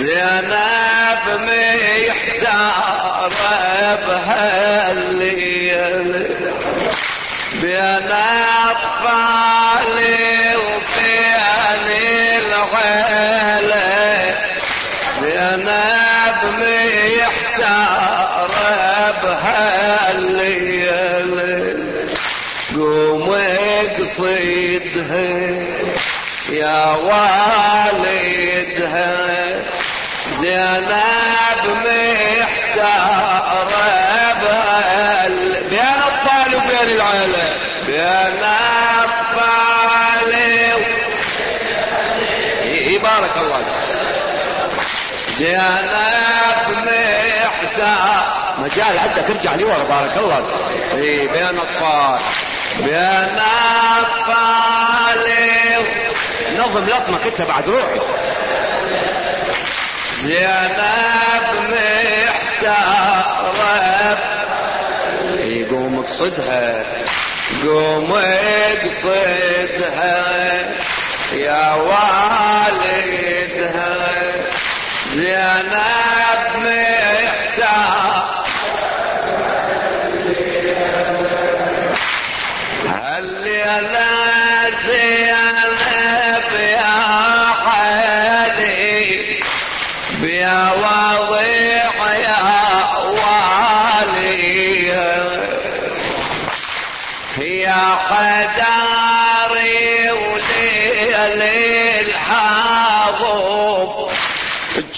زينب محتارة بهالليل. بين أطفالي وبين العيلة زينب محتارة بهالليل. قوم اقصدها يا والدها بارك الله. زينب محتار مجال عندك ارجع لي ورا بارك الله إي بين أطفال. بين أطفال. نظم لطمك أنت بعد روحي. زينب محتارة يقوم اقصدها. قوم اقصدها. يا والدها زينب محتارة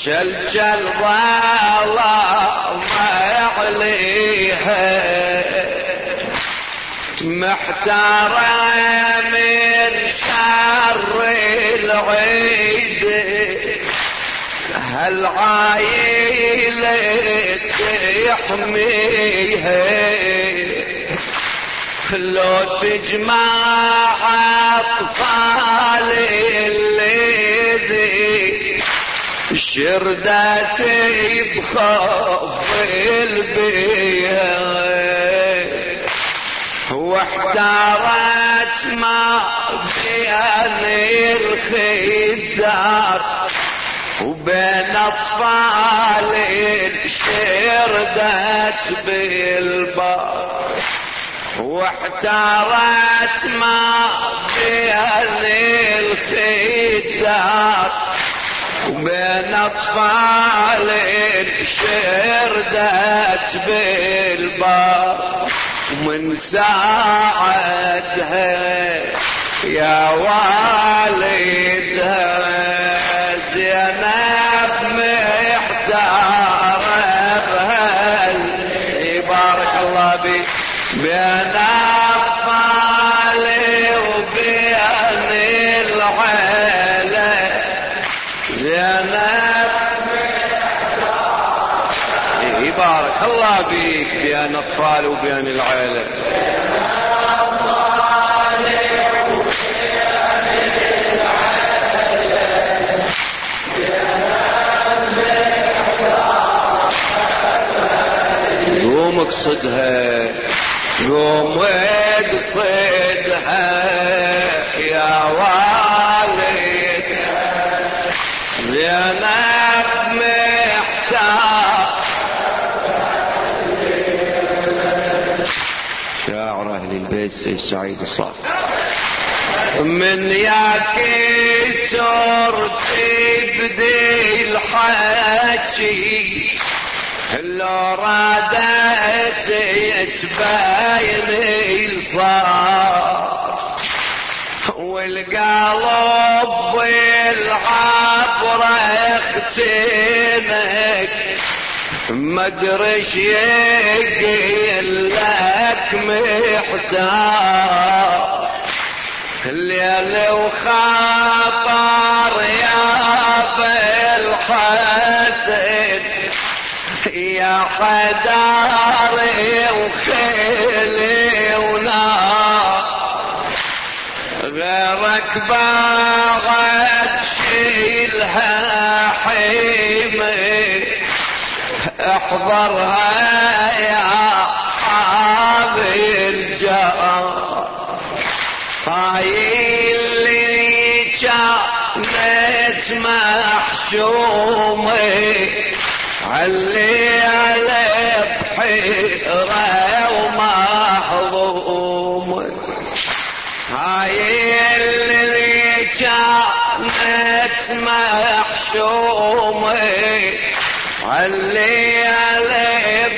جلجل ظلام عليها محتارة من شر العيد. هالعايلة يحميها لو تجمع أطفال الليذي شردتي بخوف البيت واحتارت ما بين الخدار وبين أطفال شردت بالبار واحتارت ما بين الخدار وبين أطفال شردت بالبار ومن ساعدها يا والدها زينب محتارة بهال بارك الله بك بين بك بين أطفال وبين العيلة. قوم اقصدها قوم اقصدها يا والد زينب أهل البيت سيد سعيد الصافي من ياك تبدي الحكي لو رادت تبين الصار والقلب بالعبرة اختنك ادري يقول لك محتار. الليل وخاطر يا بالحسن يا حداري وخيلي ونار. غيرك باغت شيلها حيمي أحضرها يا حابي الجار هاي اللي كانت محشومة. علي بحيرة ومحظوم هاي اللي كانت محشومة. علي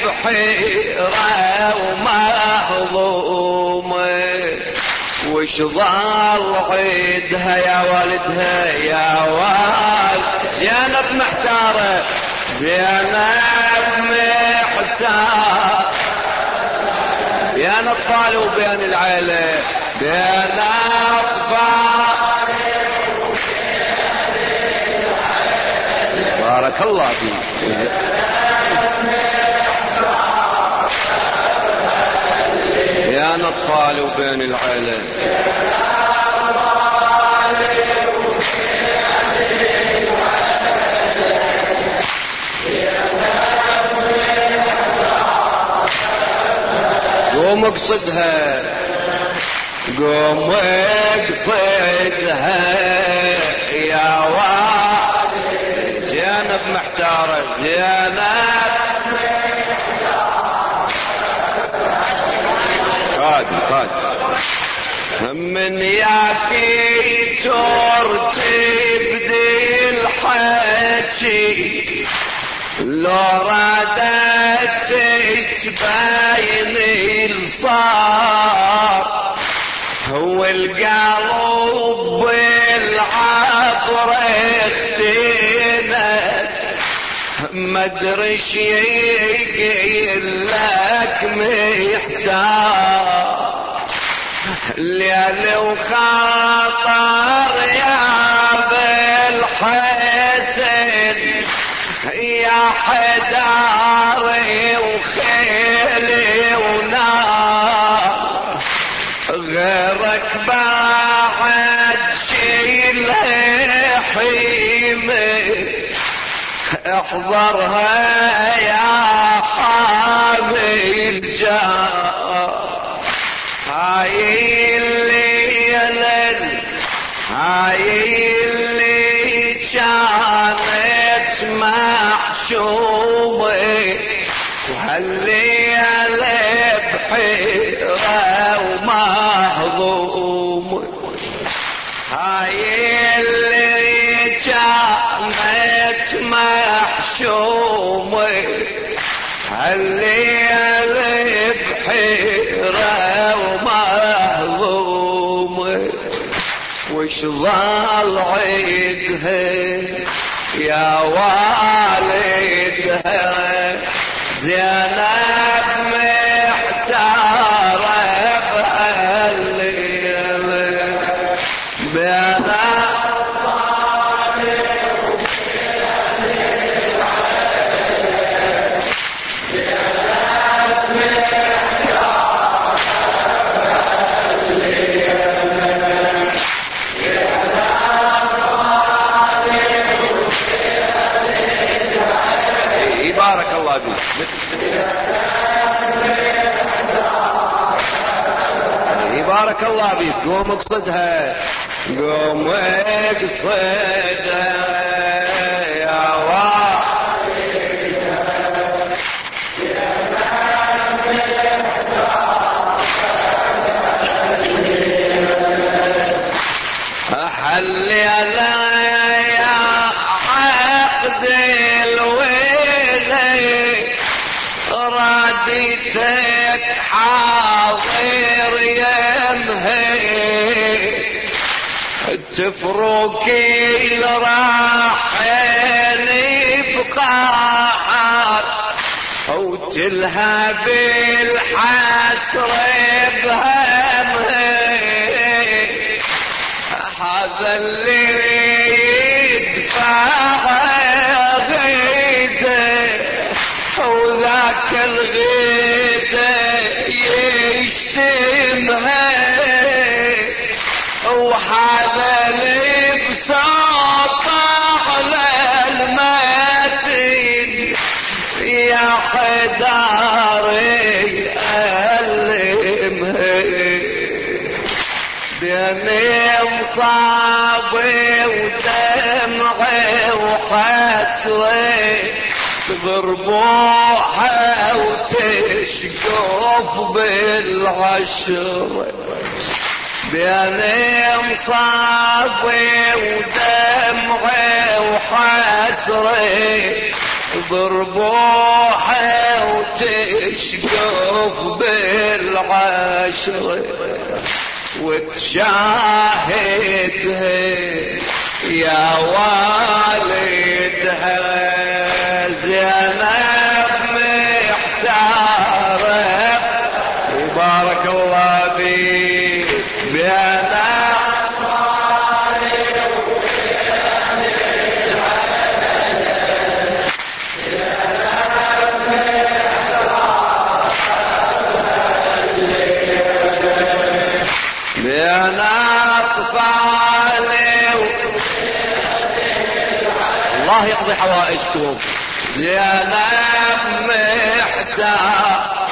بحيرة ومحظومة وش ضل عيدها يا والدها يا والد؟ زينب محتارة زينب محتارة. بين أطفال وبين العيلة بين أطفال بارك الله فيك. بين اطفال وبين العيلة قوم اقصدها. قوم اقصدها. يا واد زينب محتارة زينب قادم قادم من ياكي ترتي الحكي لو رادت تبين الصار. هو القلب بالعبر ما ادري يقيل لك محتار ليل وخاطر يا بالحسن يا حداري وخيلي ونار. غيرك بعد شيل حيمي أحضرها يا حامي الجار هاي الليلة هاي اللي كانت محشومة وش ضل عيدها يا والدها زينب بارك الله فيك قوم اقصدها. قوم اقصدها. يا واحد حلي يا راديتك حاضر يمهي تفرقي الراحين بقاعات أو تلهب الحسر بهمهي هذا اللي يدفع وذاك الغيده يشتمها وهذا اللي بساط على مصابي ودمعي وحسري. تضربوها وتشقف بالعشر. بين مصابي ودمعي وحسري ضربوها وتشقف بالعشر. وتشاهدها يا والدها. الله يقضي حوائجكم. زينب محتار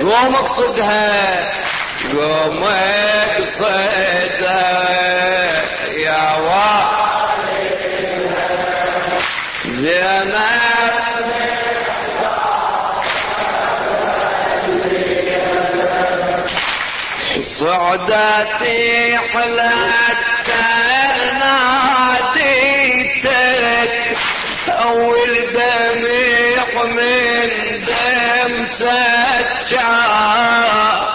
قوم اقصدها قوم اقصدها يا والد زينب صعدتي حلت ناديتك سجار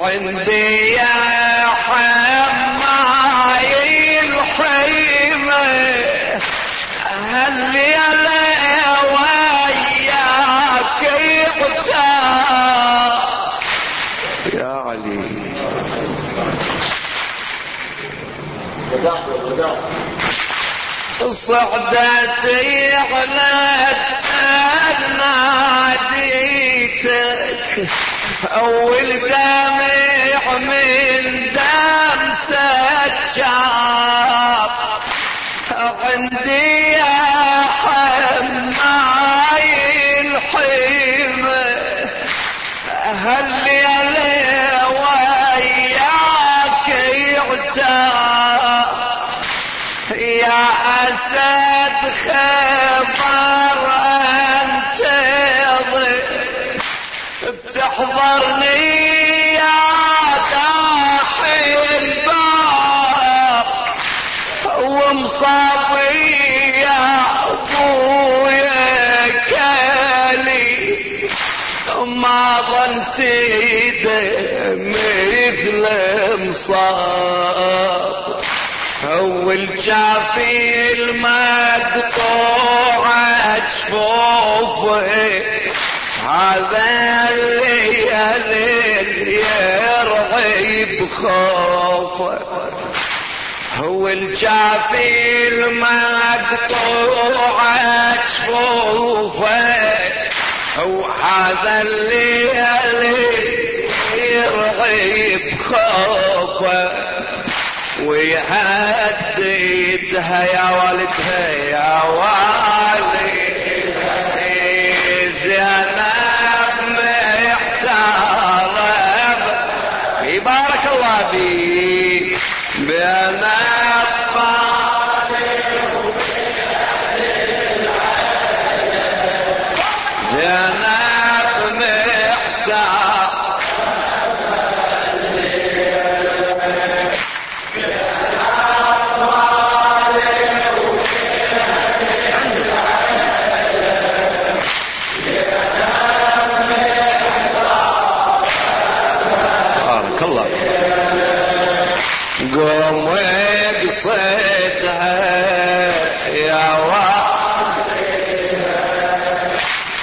عندي يا حماي الحيمة هل يلا وياك يقتار يا علي. صعدتي علت ناديتك أول دمع من دم سجاب عندي يا حماي الحيمه هل تحضرني يا يا كالي. ما ظن سيده أول شافي المقطوع جفوفه هذا اللي يرغب خوفه هو الجافي المقطوع جفوفه وهذا اللي يرغب خوفه ويهددها يا والدها يا والدها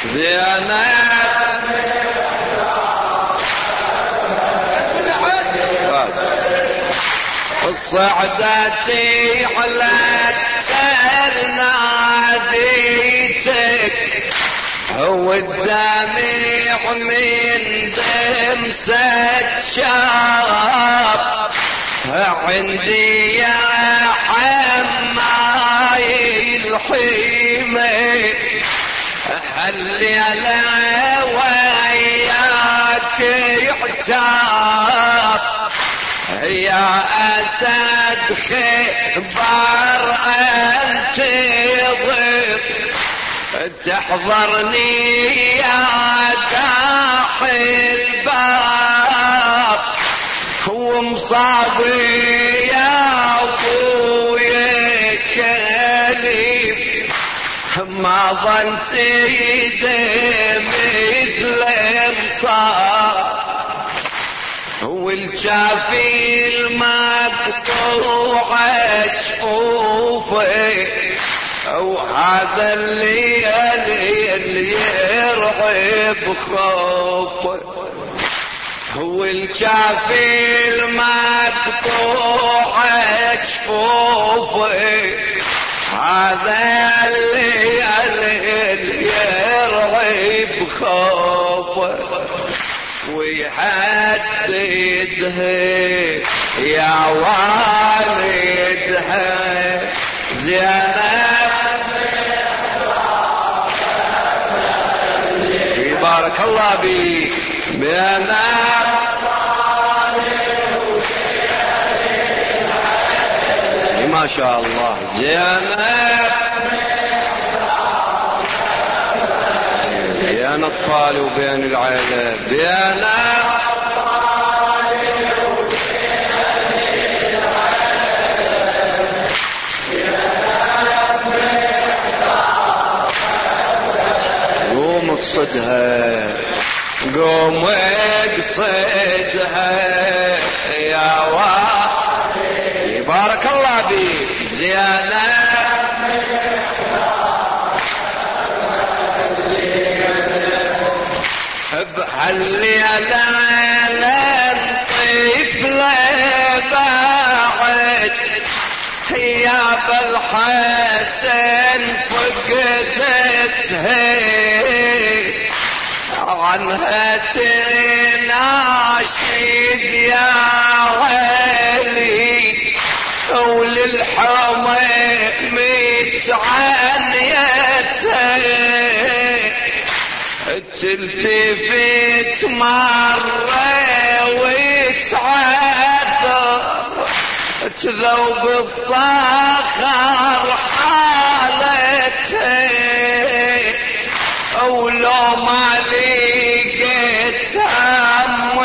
زينب. الصعدتي على ناديتك هو الدمع من دم سجاب عندي يا حماي الحيمة هل على وياك يحتاب يا أسد خبر انتظر تحضرني يا داح الباب. هو مصابي يا ما ظن سيدي مثل مصاب والجافي المقطوع جفوفه وهذا اللي اللي يرعب خوفه هو الجافي المقطوع جفوفه هذا اللي خوفه ويحددها يا والدها زينب. بارك الله بك بينك ما شاء الله. زينب. بين أطفالي وبين العائلة بين قوم اقصدها قوم اقصدها بهالليلة طفلة باعد يا بالحسن فقدتها عنها تناشد يا علي وللحمى متعنيتها تلتفت مرة وتعثر تذوب الصخر حالته ولو ما لقيت هم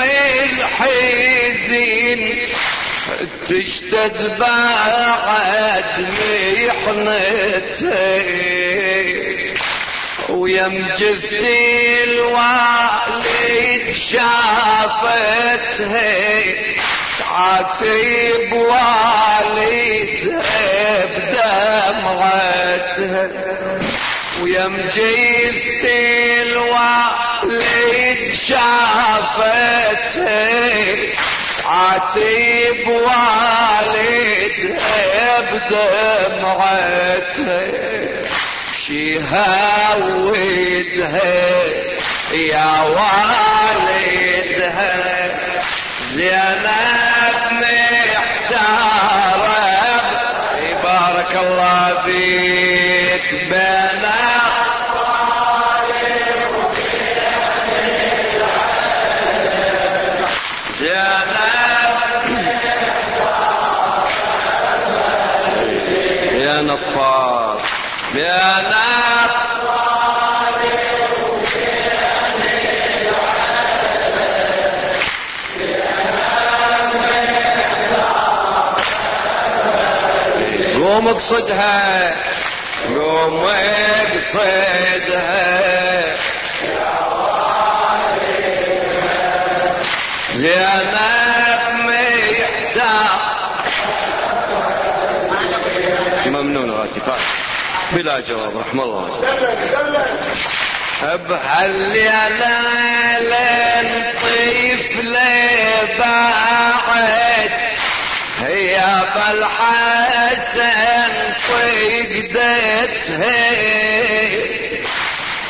الحزين تشتد بعد محنته ويمجثي الوالد شافتها. تعاتب والدها بدمعتها. ويمجثي الوالد شافتها. تعاتب والدها بدمعتها شهاودها يا والدها زينب محتارة بارك الله فيك بنا قوم اقصدها قوم اقصدها زينب محتاج ممنون غاتفات بلا جواب رحم الله. بهالليلة لين طفل باعد هي بالحسن فقدتها.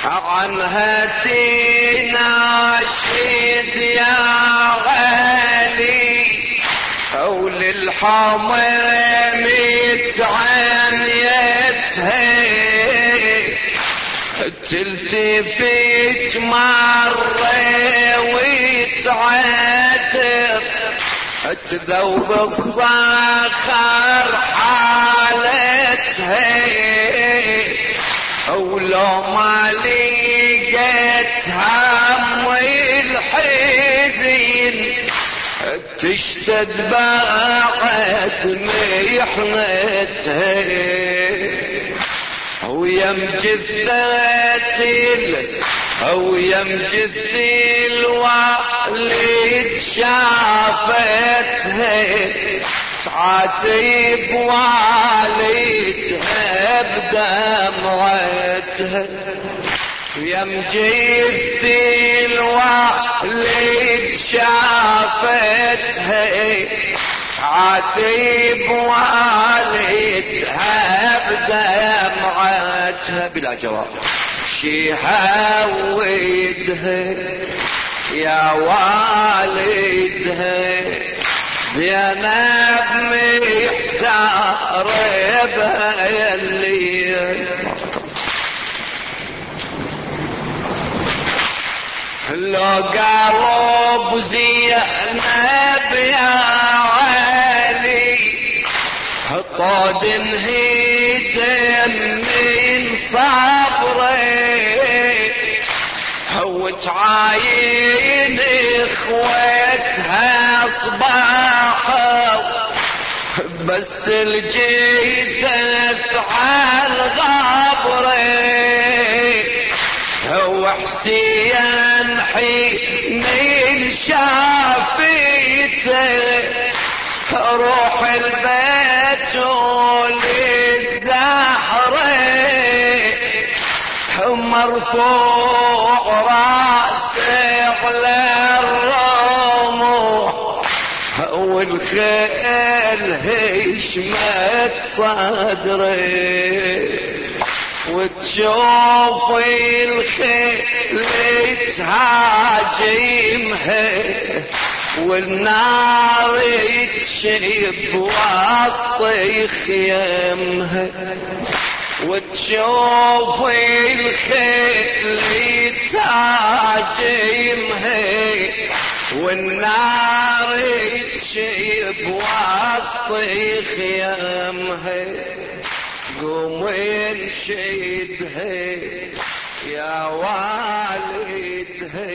عنها تناشد يا غالي أو للحمام تعنيتها تلتفت مرة وتعتر تذوب الصخر حالتها ولو لو ما لقيت هم الحزين تشتد بعد محنتها ويم جثتي أو يم جثتي الوالد شافتها تعاتب والدها بدمعتها يم جثتي شافتها تعاتب والدها بدمعتها بلا جواب شي هودها يا والدها زينب محتار بها الليل لو قالوا زينب يا طود انهيت من صبري هو تعاين إخوتها صباحه بس الجيثة على الغبري هو حسين حين شافيته. روح البيت مرفوع راسه على الرمح والخيل هشمت صدري. وتشوف الخيل تهاجمها والنار تشب وسط خيمها وتشوف الخيل تهاجمها والنار تشب وسط خيمها قوم انشدها يا والدها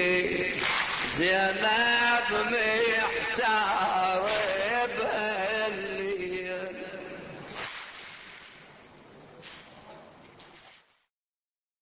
زينب محتاج